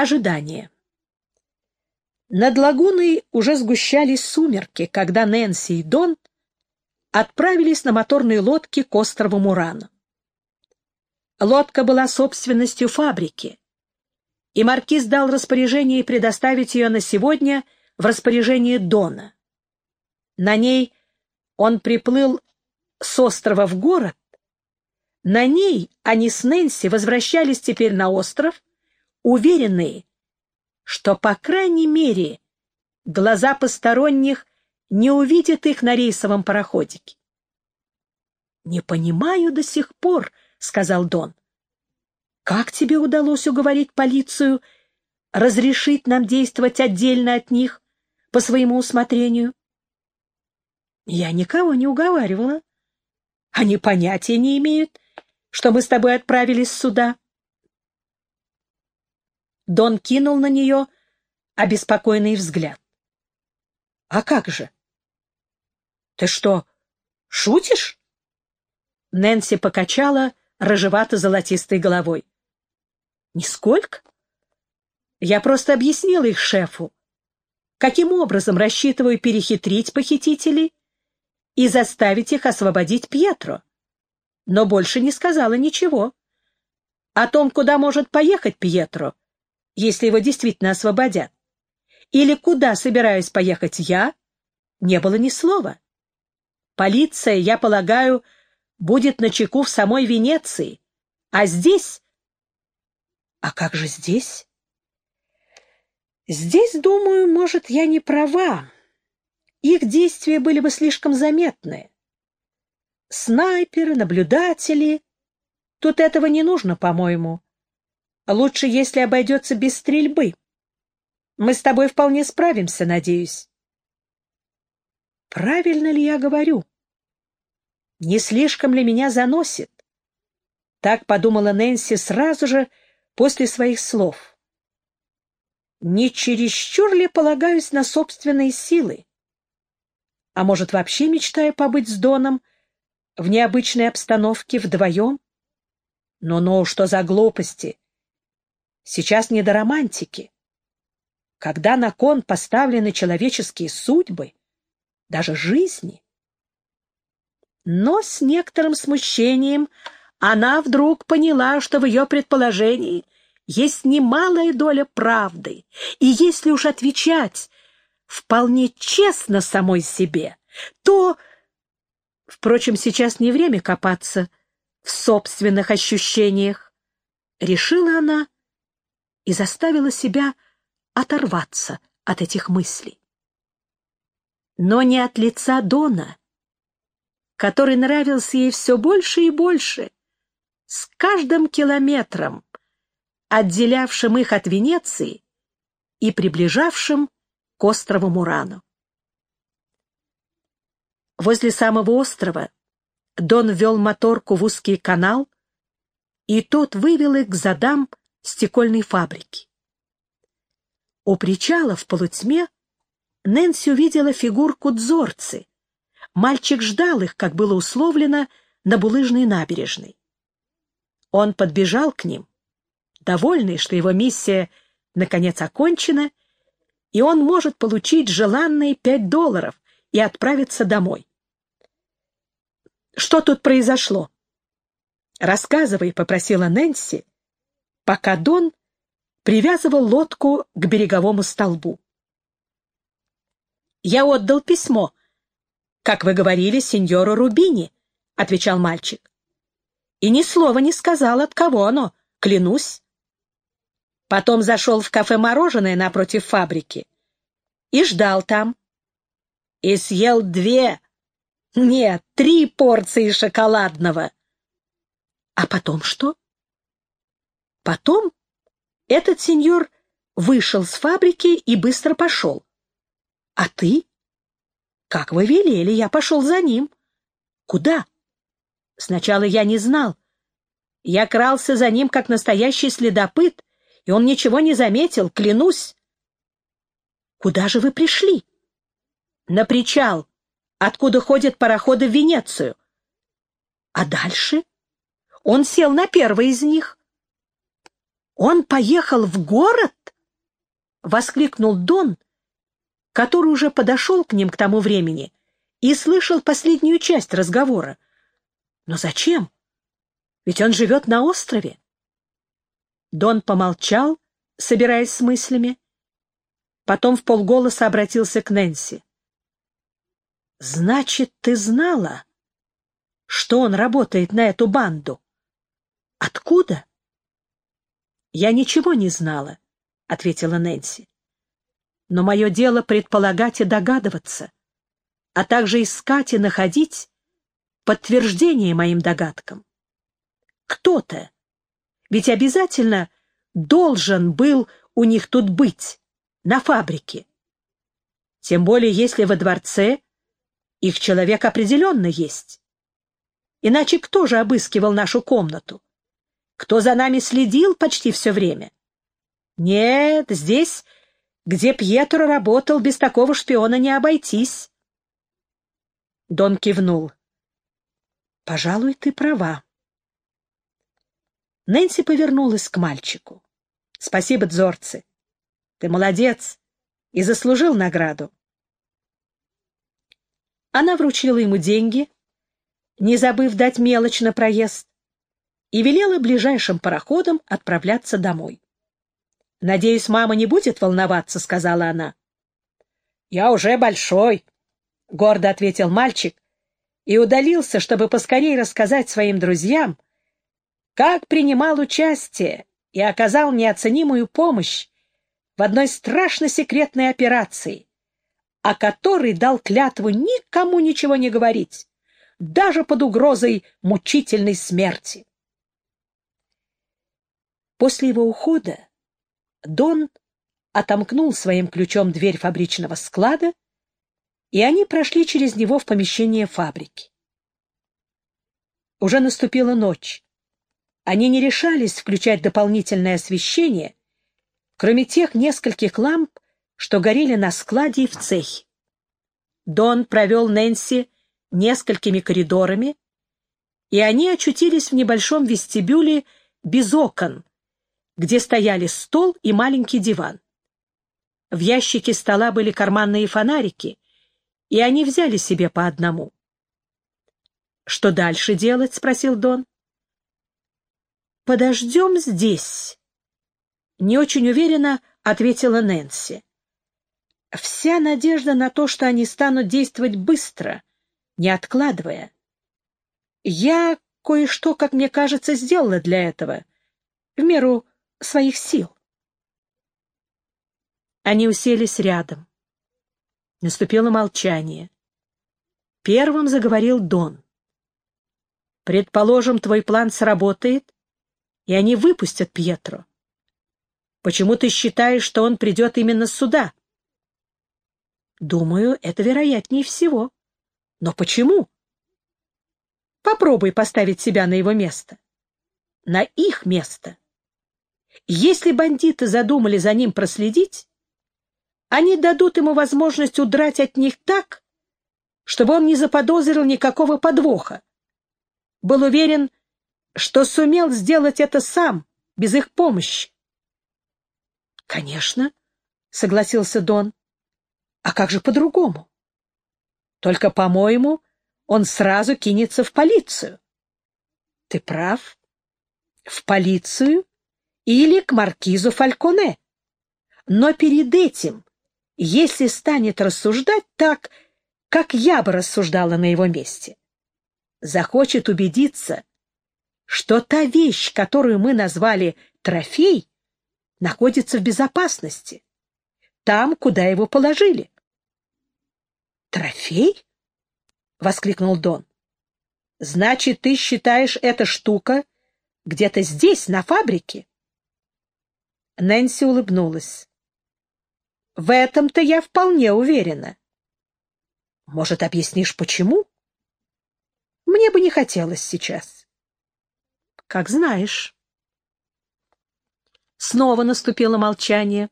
Ожидание. Над лагуной уже сгущались сумерки, когда Нэнси и Дон отправились на моторной лодке к острову Мурану. Лодка была собственностью фабрики, и маркиз дал распоряжение предоставить ее на сегодня в распоряжение Дона. На ней он приплыл с острова в город, на ней они с Нэнси возвращались теперь на остров, уверенные, что, по крайней мере, глаза посторонних не увидят их на рейсовом пароходике. «Не понимаю до сих пор», — сказал Дон. «Как тебе удалось уговорить полицию разрешить нам действовать отдельно от них, по своему усмотрению?» «Я никого не уговаривала. Они понятия не имеют, что мы с тобой отправились сюда». Дон кинул на нее обеспокоенный взгляд. «А как же? Ты что, шутишь?» Нэнси покачала рыжевато-золотистой головой. «Нисколько. Я просто объяснила их шефу, каким образом рассчитываю перехитрить похитителей и заставить их освободить Пьетро, но больше не сказала ничего. О том, куда может поехать Пьетро, если его действительно освободят, или куда собираюсь поехать я, не было ни слова. Полиция, я полагаю, будет на чеку в самой Венеции, а здесь... А как же здесь? Здесь, думаю, может, я не права. Их действия были бы слишком заметны. Снайперы, наблюдатели. Тут этого не нужно, по-моему. Лучше, если обойдется без стрельбы. Мы с тобой вполне справимся, надеюсь. Правильно ли я говорю? Не слишком ли меня заносит? Так подумала Нэнси сразу же после своих слов. Не чересчур ли полагаюсь на собственные силы? А может, вообще мечтаю побыть с Доном в необычной обстановке вдвоем? Ну-ну, что за глупости? Сейчас не до романтики. Когда на кон поставлены человеческие судьбы, даже жизни. Но с некоторым смущением она вдруг поняла, что в ее предположении есть немалая доля правды, и если уж отвечать вполне честно самой себе, то... Впрочем, сейчас не время копаться в собственных ощущениях. Решила она и заставила себя оторваться от этих мыслей. Но не от лица Дона, который нравился ей все больше и больше, с каждым километром, отделявшим их от Венеции и приближавшим к острову Мурану. Возле самого острова Дон ввел моторку в узкий канал, и тот вывел их к задам стекольной фабрики. У причала в полутьме Нэнси увидела фигурку Дзорцы. Мальчик ждал их, как было условлено, на булыжной набережной. Он подбежал к ним, довольный, что его миссия наконец окончена, и он может получить желанные пять долларов и отправиться домой. «Что тут произошло?» «Рассказывай», — попросила Нэнси, пока Дон привязывал лодку к береговому столбу. «Я отдал письмо, как вы говорили, сеньору Рубини», — отвечал мальчик. «И ни слова не сказал, от кого оно, клянусь». Потом зашел в кафе «Мороженое» напротив фабрики и ждал там. И съел две, нет, три порции шоколадного. А потом что? Потом этот сеньор вышел с фабрики и быстро пошел. А ты? Как вы велели, я пошел за ним. Куда? Сначала я не знал. Я крался за ним, как настоящий следопыт, и он ничего не заметил, клянусь. Куда же вы пришли? На причал, откуда ходят пароходы в Венецию. А дальше? Он сел на первый из них. Он поехал в город? — воскликнул Дон, который уже подошел к ним к тому времени и слышал последнюю часть разговора. Но зачем? Ведь он живет на острове. Дон помолчал, собираясь с мыслями. Потом в полголоса обратился к Нэнси. «Значит, ты знала, что он работает на эту банду? Откуда?» «Я ничего не знала», — ответила Нэнси. «Но мое дело предполагать и догадываться, а также искать и находить подтверждение моим догадкам. Кто-то, ведь обязательно должен был у них тут быть, на фабрике. Тем более, если во дворце их человек определенно есть. Иначе кто же обыскивал нашу комнату? Кто за нами следил почти все время? Нет, здесь, где Пьетро работал, без такого шпиона не обойтись. Дон кивнул. «Пожалуй, ты права». Нэнси повернулась к мальчику. «Спасибо, Дзорцы. Ты молодец и заслужил награду». Она вручила ему деньги, не забыв дать мелочь на проезд, и велела ближайшим пароходом отправляться домой. «Надеюсь, мама не будет волноваться», — сказала она. «Я уже большой», — гордо ответил мальчик и удалился, чтобы поскорее рассказать своим друзьям, как принимал участие и оказал неоценимую помощь в одной страшно секретной операции, о которой дал клятву никому ничего не говорить, даже под угрозой мучительной смерти. После его ухода Дон отомкнул своим ключом дверь фабричного склада, и они прошли через него в помещение фабрики. Уже наступила ночь. Они не решались включать дополнительное освещение, кроме тех нескольких ламп, что горели на складе и в цехе. Дон провел Нэнси несколькими коридорами, и они очутились в небольшом вестибюле без окон, где стояли стол и маленький диван. В ящике стола были карманные фонарики, и они взяли себе по одному. «Что дальше делать?» — спросил Дон. «Подождем здесь», — не очень уверенно ответила Нэнси. «Вся надежда на то, что они станут действовать быстро, не откладывая. Я кое-что, как мне кажется, сделала для этого, в меру своих сил. Они уселись рядом. Наступило молчание. Первым заговорил Дон. «Предположим, твой план сработает, и они выпустят Пьетро. Почему ты считаешь, что он придет именно сюда?» «Думаю, это вероятнее всего. Но почему?» «Попробуй поставить себя на его место. На их место. Если бандиты задумали за ним проследить, они дадут ему возможность удрать от них так, чтобы он не заподозрил никакого подвоха. Был уверен, что сумел сделать это сам, без их помощи. — Конечно, — согласился Дон. — А как же по-другому? Только, по-моему, он сразу кинется в полицию. — Ты прав. В полицию или к маркизу Фальконе. Но перед этим, если станет рассуждать так, как я бы рассуждала на его месте, захочет убедиться, что та вещь, которую мы назвали трофей, находится в безопасности, там, куда его положили. «Трофей?» — воскликнул Дон. «Значит, ты считаешь, эта штука где-то здесь, на фабрике?» Нэнси улыбнулась. «В этом-то я вполне уверена». «Может, объяснишь, почему?» «Мне бы не хотелось сейчас». «Как знаешь». Снова наступило молчание.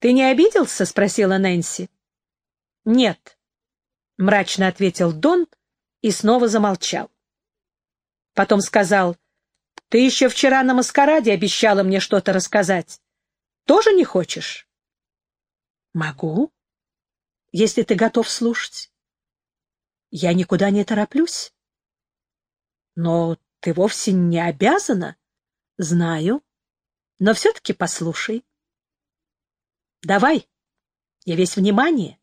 «Ты не обиделся?» — спросила Нэнси. «Нет», — мрачно ответил Дон и снова замолчал. Потом сказал, Ты еще вчера на маскараде обещала мне что-то рассказать. Тоже не хочешь? Могу, если ты готов слушать. Я никуда не тороплюсь. Но ты вовсе не обязана. Знаю. Но все-таки послушай. Давай, я весь внимание.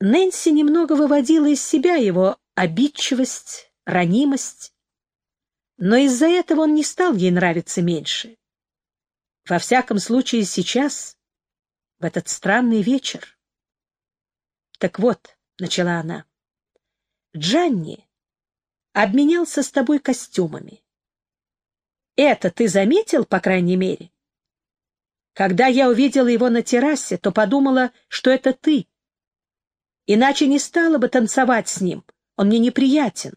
Нэнси немного выводила из себя его обидчивость, ранимость, но из-за этого он не стал ей нравиться меньше. Во всяком случае сейчас, в этот странный вечер. Так вот, — начала она, — Джанни обменялся с тобой костюмами. Это ты заметил, по крайней мере? Когда я увидела его на террасе, то подумала, что это ты. Иначе не стала бы танцевать с ним, он мне неприятен.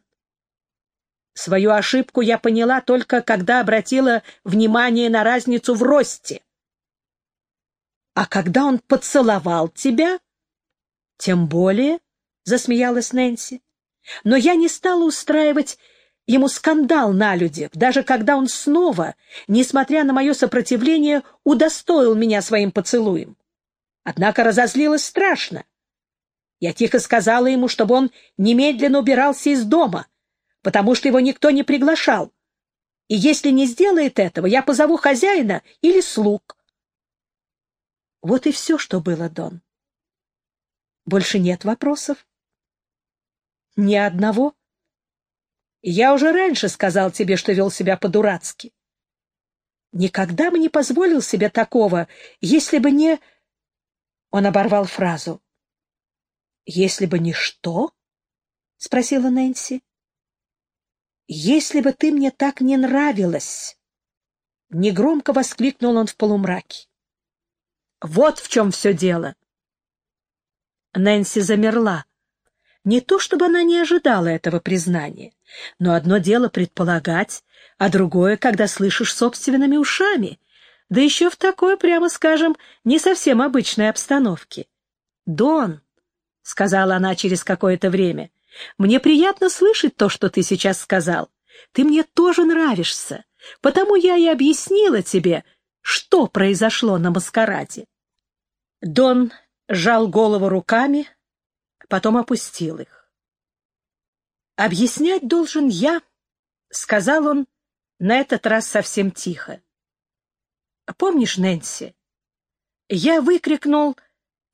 Свою ошибку я поняла только, когда обратила внимание на разницу в росте. А когда он поцеловал тебя, тем более, — засмеялась Нэнси. Но я не стала устраивать ему скандал на людях, даже когда он снова, несмотря на мое сопротивление, удостоил меня своим поцелуем. Однако разозлилась страшно. Я тихо сказала ему, чтобы он немедленно убирался из дома, потому что его никто не приглашал. И если не сделает этого, я позову хозяина или слуг. Вот и все, что было, Дон. Больше нет вопросов? Ни одного? Я уже раньше сказал тебе, что вел себя по-дурацки. Никогда бы не позволил себе такого, если бы не... Он оборвал фразу. «Если бы не что?» — спросила Нэнси. «Если бы ты мне так не нравилась!» Негромко воскликнул он в полумраке. «Вот в чем все дело!» Нэнси замерла. Не то чтобы она не ожидала этого признания, но одно дело предполагать, а другое, когда слышишь собственными ушами, да еще в такой, прямо скажем, не совсем обычной обстановке. «Дон», — сказала она через какое-то время, — «мне приятно слышать то, что ты сейчас сказал. Ты мне тоже нравишься, потому я и объяснила тебе, что произошло на маскараде». Дон сжал голову руками, потом опустил их. «Объяснять должен я», — сказал он на этот раз совсем тихо. «Помнишь, Нэнси, я выкрикнул,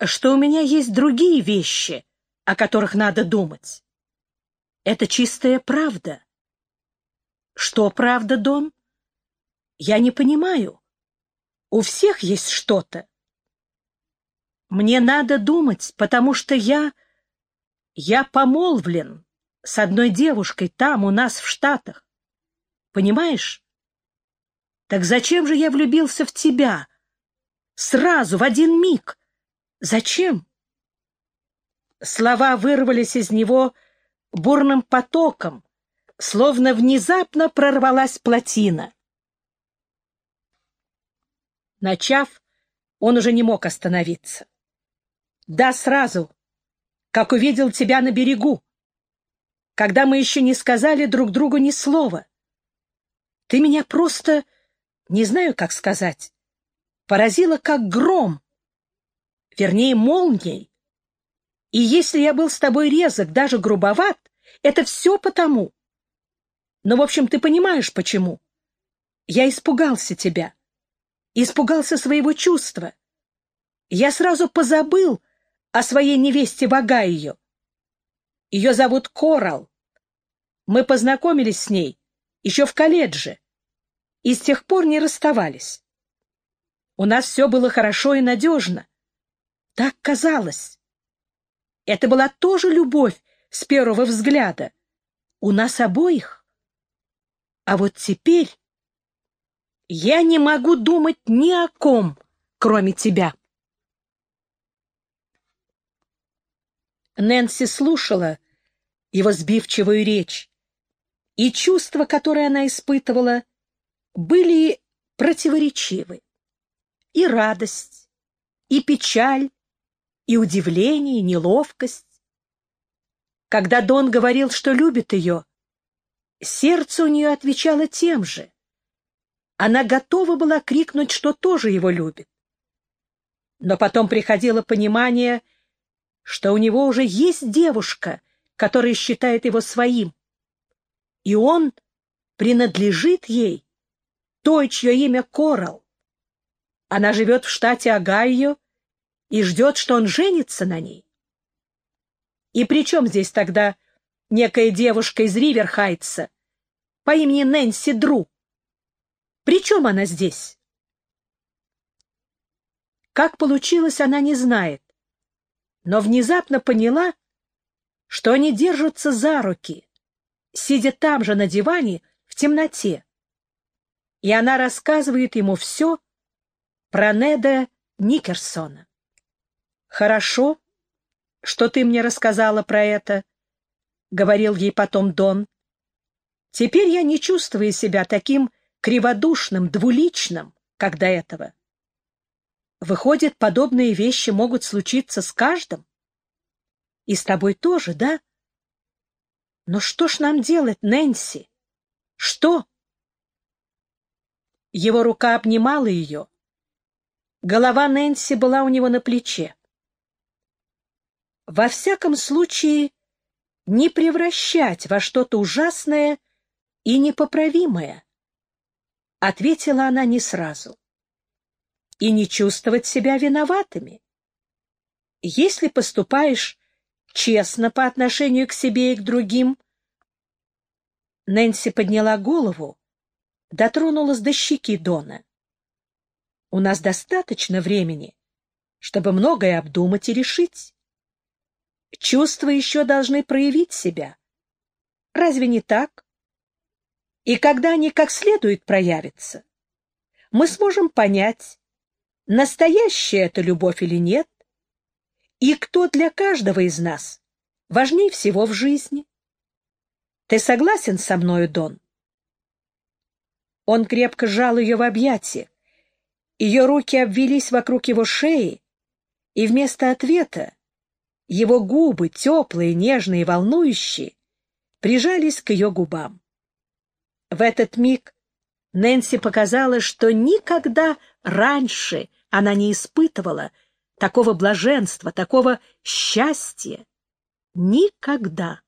что у меня есть другие вещи, о которых надо думать. Это чистая правда». «Что правда, Дон?» «Я не понимаю. У всех есть что-то. Мне надо думать, потому что я... Я помолвлен с одной девушкой там, у нас в Штатах. Понимаешь? Так зачем же я влюбился в тебя? Сразу, в один миг. Зачем? Слова вырвались из него бурным потоком, словно внезапно прорвалась плотина. Начав, он уже не мог остановиться. Да, сразу, как увидел тебя на берегу, когда мы еще не сказали друг другу ни слова. Ты меня просто, не знаю, как сказать, поразила как гром, вернее, молнией. И если я был с тобой резок, даже грубоват, это все потому. Но, в общем, ты понимаешь, почему. Я испугался тебя, испугался своего чувства. Я сразу позабыл, о своей невесте Багайо. Ее зовут Корал. Мы познакомились с ней еще в колледже и с тех пор не расставались. У нас все было хорошо и надежно. Так казалось. Это была тоже любовь с первого взгляда. У нас обоих. А вот теперь я не могу думать ни о ком, кроме тебя. Нэнси слушала его сбивчивую речь, и чувства, которые она испытывала, были противоречивы. И радость, и печаль, и удивление, и неловкость. Когда Дон говорил, что любит ее, Сердце у нее отвечало тем же. Она готова была крикнуть, что тоже его любит. Но потом приходило понимание, что у него уже есть девушка, которая считает его своим, и он принадлежит ей, той, чье имя Корал. Она живет в штате Огайо и ждет, что он женится на ней. И при чем здесь тогда некая девушка из Риверхайтса по имени Нэнси Дру? При чем она здесь? Как получилось, она не знает, но внезапно поняла, что они держатся за руки, сидя там же на диване в темноте. И она рассказывает ему все про Неда Никерсона. «Хорошо, что ты мне рассказала про это», — говорил ей потом Дон. «Теперь я не чувствую себя таким криводушным, двуличным, как до этого. Выходит, подобные вещи могут случиться с каждым? И с тобой тоже, да? Но что ж нам делать, Нэнси? Что?» Его рука обнимала ее. Голова Нэнси была у него на плече во всяком случае, не превращать во что-то ужасное и непоправимое, — ответила она не сразу, — и не чувствовать себя виноватыми. Если поступаешь честно по отношению к себе и к другим, Нэнси подняла голову, дотронулась до щеки Дона. У нас достаточно времени, чтобы многое обдумать и решить. Чувства еще должны проявить себя. Разве не так? И когда они как следует проявятся, мы сможем понять, настоящая это любовь или нет, и кто для каждого из нас важнее всего в жизни. Ты согласен со мною, Дон? Он крепко сжал ее в объятиях. Ее руки обвелись вокруг его шеи, и вместо ответа его губы, теплые, нежные, волнующие, прижались к ее губам. В этот миг Нэнси показалось, что никогда раньше она не испытывала такого блаженства, такого счастья. Никогда.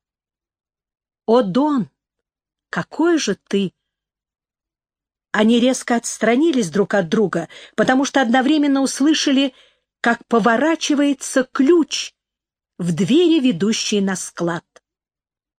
«О, Дон, какой же ты!» Они резко отстранились друг от друга, потому что одновременно услышали, как поворачивается ключ в двери, ведущие на склад.